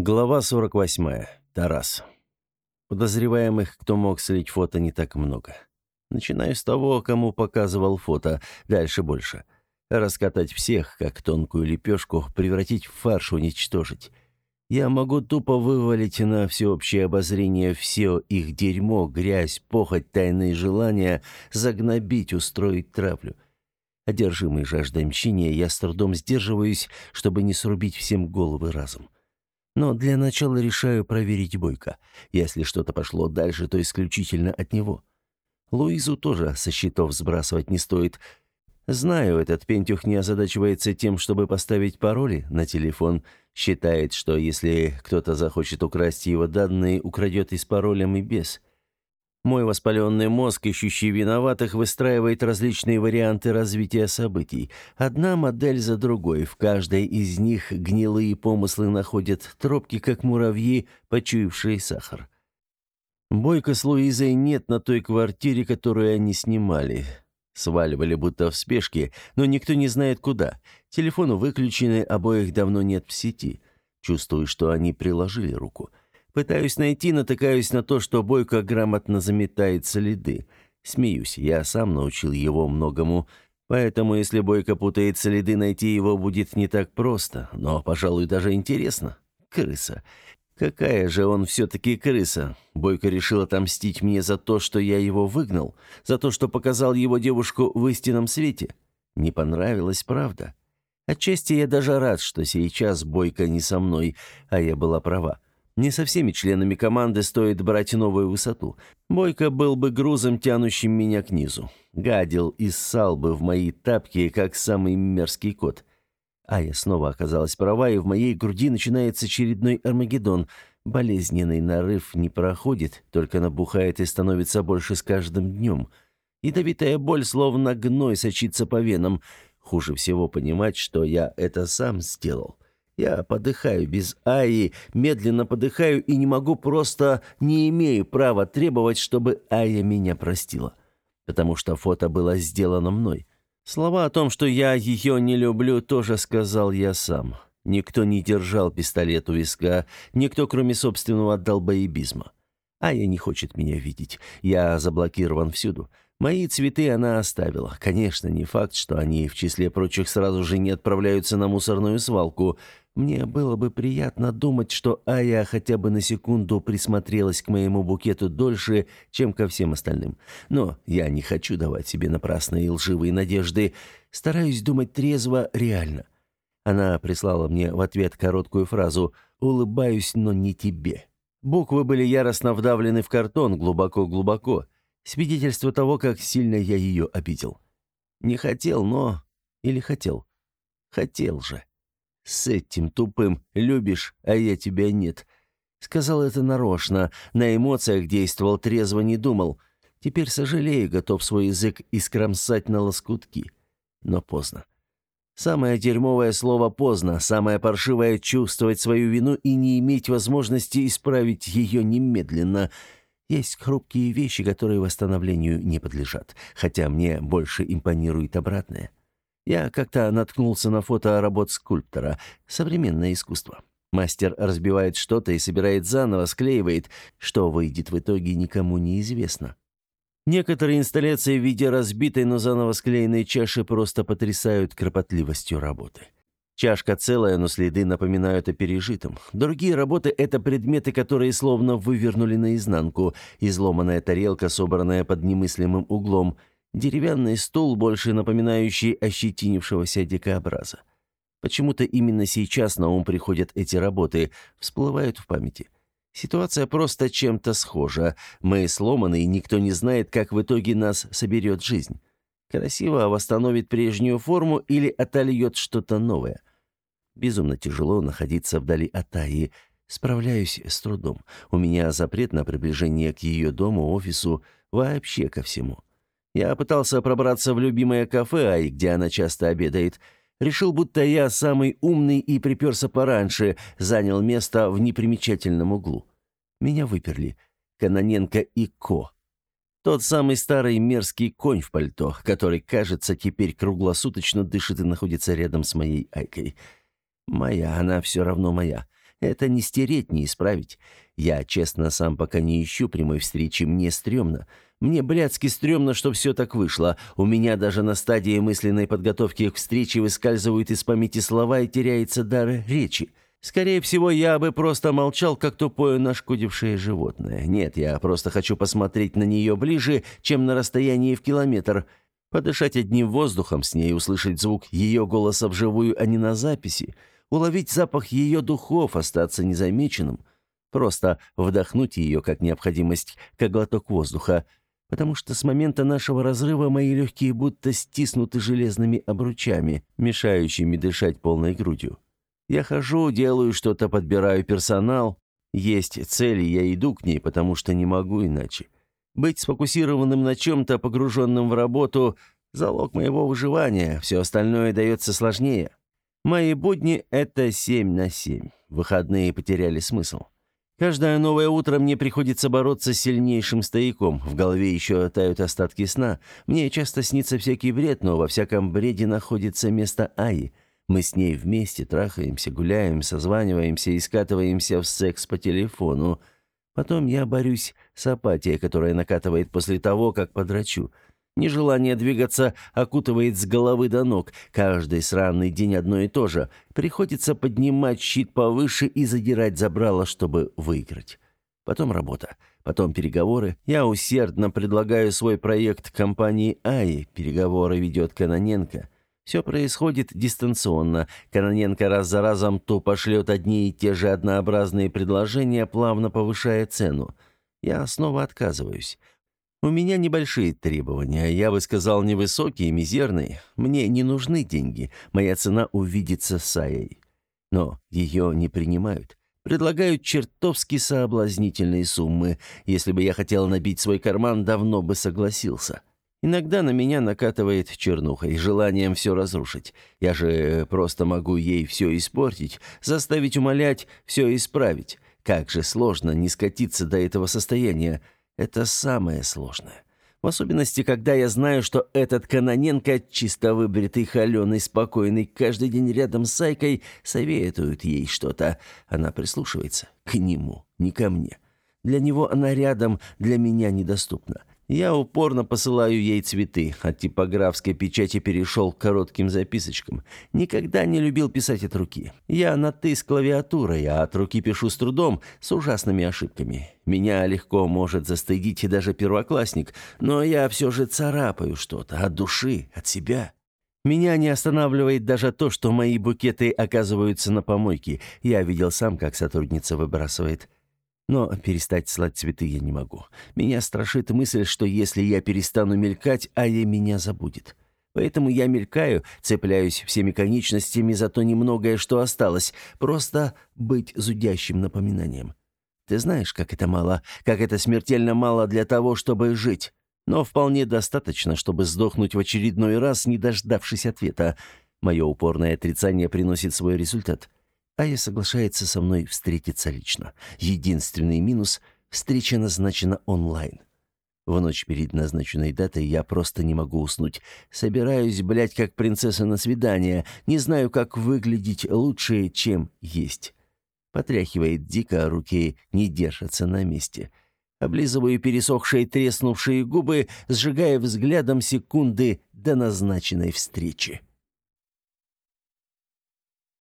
Глава 48. Тарас. Подозреваемых, кто мог слить фото, не так много. Начинаю с того, кому показывал фото, дальше больше. Раскатать всех, как тонкую лепешку, превратить в фарш, уничтожить. Я могу тупо вывалить на всеобщее обозрение все их дерьмо, грязь, похоть, тайные желания, загнобить, устроить травлю. Одержимый жаждой мщения, я с трудом сдерживаюсь, чтобы не срубить всем головы разом. Но для начала решаю проверить Бойко. Если что-то пошло дальше, то исключительно от него. Луизу тоже со счетов сбрасывать не стоит. Знаю, этот пентюх не озадачивается тем, чтобы поставить пароли на телефон. Считает, что если кто-то захочет украсть его данные, украдет и с паролем, и без. Мой воспаленный мозг, ищущий виноватых, выстраивает различные варианты развития событий. Одна модель за другой. В каждой из них гнилые помыслы находят тропки, как муравьи, почуявшие сахар. Бойко с Луизой нет на той квартире, которую они снимали. Сваливали будто в спешке, но никто не знает куда. Телефоны выключены, обоих давно нет в сети. Чувствую, что они приложили руку. Пытаюсь найти, натыкаюсь на то, что Бойко грамотно заметает следы. Смеюсь, я сам научил его многому, поэтому если Бойко путает следы, найти его будет не так просто, но, пожалуй, даже интересно. Крыса. Какая же он все-таки крыса? Бойко решил отомстить мне за то, что я его выгнал, за то, что показал его девушку в истинном свете. Не понравилось, правда? Отчасти я даже рад, что сейчас Бойко не со мной, а я была права. Не со всеми членами команды стоит брать новую высоту. Бойко был бы грузом, тянущим меня к низу. Гадил и ссал бы в мои тапки, как самый мерзкий кот. А я снова оказалась права, и в моей груди начинается очередной Армагеддон. Болезненный нарыв не проходит, только набухает и становится больше с каждым днем. Ядовитая боль, словно гной, сочится по венам. Хуже всего понимать, что я это сам сделал. Я подыхаю без Аи, медленно подыхаю и не могу просто, не имею права требовать, чтобы Ая меня простила. Потому что фото было сделано мной. Слова о том, что я ее не люблю, тоже сказал я сам. Никто не держал пистолет у виска, никто, кроме собственного долбоебизма. Ая не хочет меня видеть. Я заблокирован всюду. Мои цветы она оставила. Конечно, не факт, что они, в числе прочих, сразу же не отправляются на мусорную свалку. Мне было бы приятно думать, что Ая хотя бы на секунду присмотрелась к моему букету дольше, чем ко всем остальным. Но я не хочу давать себе напрасные и лживые надежды. Стараюсь думать трезво, реально. Она прислала мне в ответ короткую фразу «Улыбаюсь, но не тебе». Буквы были яростно вдавлены в картон глубоко-глубоко. Свидетельство того, как сильно я ее обидел. Не хотел, но... Или хотел? Хотел же. С этим тупым «любишь, а я тебя нет». Сказал это нарочно, на эмоциях действовал, трезво не думал. Теперь сожалею, готов свой язык искромсать на лоскутки. Но поздно. Самое дерьмовое слово «поздно», самое паршивое — чувствовать свою вину и не иметь возможности исправить ее немедленно. Есть хрупкие вещи, которые восстановлению не подлежат, хотя мне больше импонирует обратное. Я как-то наткнулся на фото работ скульптора. Современное искусство. Мастер разбивает что-то и собирает заново, склеивает. Что выйдет в итоге, никому не известно. Некоторые инсталляции в виде разбитой, но заново склеенной чаши просто потрясают кропотливостью работы. Чашка целая, но следы напоминают о пережитом. Другие работы — это предметы, которые словно вывернули наизнанку. Изломанная тарелка, собранная под немыслимым углом — Деревянный стул, больше напоминающий ощетинившегося дикообраза. Почему-то именно сейчас на ум приходят эти работы, всплывают в памяти. Ситуация просто чем-то схожа. Мы сломаны, и никто не знает, как в итоге нас соберет жизнь. Красиво восстановит прежнюю форму или отольет что-то новое. Безумно тяжело находиться вдали от Таи. Справляюсь с трудом. У меня запрет на приближение к ее дому, офису, вообще ко всему. Я пытался пробраться в любимое кафе, ай, где она часто обедает. Решил, будто я самый умный и приперся пораньше, занял место в непримечательном углу. Меня выперли. Каноненко и Ко. Тот самый старый мерзкий конь в пальто, который, кажется, теперь круглосуточно дышит и находится рядом с моей Айкой. Моя, она все равно моя. Это не стереть, не исправить. Я, честно, сам пока не ищу прямой встречи, мне стрёмно. Мне блядски стрёмно, что все так вышло. У меня даже на стадии мысленной подготовки к встрече выскальзывают из памяти слова и теряется дар речи. Скорее всего, я бы просто молчал, как тупое нашкодившее животное. Нет, я просто хочу посмотреть на нее ближе, чем на расстоянии в километр. Подышать одним воздухом с ней, услышать звук ее голоса вживую, а не на записи. Уловить запах ее духов, остаться незамеченным. Просто вдохнуть ее как необходимость, как глоток воздуха. Потому что с момента нашего разрыва мои легкие будто стиснуты железными обручами, мешающими дышать полной грудью. Я хожу, делаю что-то, подбираю персонал. Есть цели, я иду к ней, потому что не могу иначе. Быть сфокусированным на чем-то, погруженным в работу – залог моего выживания, все остальное дается сложнее. Мои будни – это семь на семь. Выходные потеряли смысл. Каждое новое утро мне приходится бороться с сильнейшим стояком. В голове еще тают остатки сна. Мне часто снится всякий бред, но во всяком бреде находится место Аи – мы с ней вместе трахаемся, гуляем, созваниваемся и скатываемся в секс по телефону. Потом я борюсь с апатией, которая накатывает после того, как подрачу. Нежелание двигаться окутывает с головы до ног. Каждый сраный день одно и то же. Приходится поднимать щит повыше и задирать забрало, чтобы выиграть. Потом работа. Потом переговоры. Я усердно предлагаю свой проект компании АИ. Переговоры ведет Каноненко. Все происходит дистанционно. Каноненко раз за разом то пошлет одни и те же однообразные предложения, плавно повышая цену. Я снова отказываюсь. У меня небольшие требования, я бы сказал, невысокие, мизерные. Мне не нужны деньги, моя цена увидится с Аей. Но ее не принимают. Предлагают чертовски соблазнительные суммы. Если бы я хотел набить свой карман, давно бы согласился. Иногда на меня накатывает чернуха и желанием все разрушить. Я же просто могу ей все испортить, заставить умолять, все исправить. Как же сложно не скатиться до этого состояния. Это самое сложное. В особенности, когда я знаю, что этот Каноненко, чисто выбритый, холеный, спокойный, каждый день рядом с Сайкой, советует ей что-то. Она прислушивается к нему, не ко мне. Для него она рядом, для меня недоступна. Я упорно посылаю ей цветы, от типографской печати перешел к коротким записочкам. Никогда не любил писать от руки. Я на «ты» с клавиатурой, а от руки пишу с трудом, с ужасными ошибками. Меня легко может застыдить и даже первоклассник, но я все же царапаю что-то от души, от себя. Меня не останавливает даже то, что мои букеты оказываются на помойке. Я видел сам, как сотрудница выбрасывает. Но перестать слать цветы я не могу. Меня страшит мысль, что если я перестану мелькать, Ая меня забудет. Поэтому я мелькаю, цепляюсь всеми конечностями за то немногое, что осталось, просто быть зудящим напоминанием. Ты знаешь, как это мало, как это смертельно мало для того, чтобы жить. Но вполне достаточно, чтобы сдохнуть в очередной раз, не дождавшись ответа. Мое упорное отрицание приносит свой результат. Ая соглашается со мной встретиться лично. Единственный минус — встреча назначена онлайн. В ночь перед назначенной датой я просто не могу уснуть. Собираюсь, блядь, как принцесса на свидание. Не знаю, как выглядеть лучше, чем есть. Потряхивает дико, а руки не держатся на месте. Облизываю пересохшие треснувшие губы, сжигая взглядом секунды до назначенной встречи.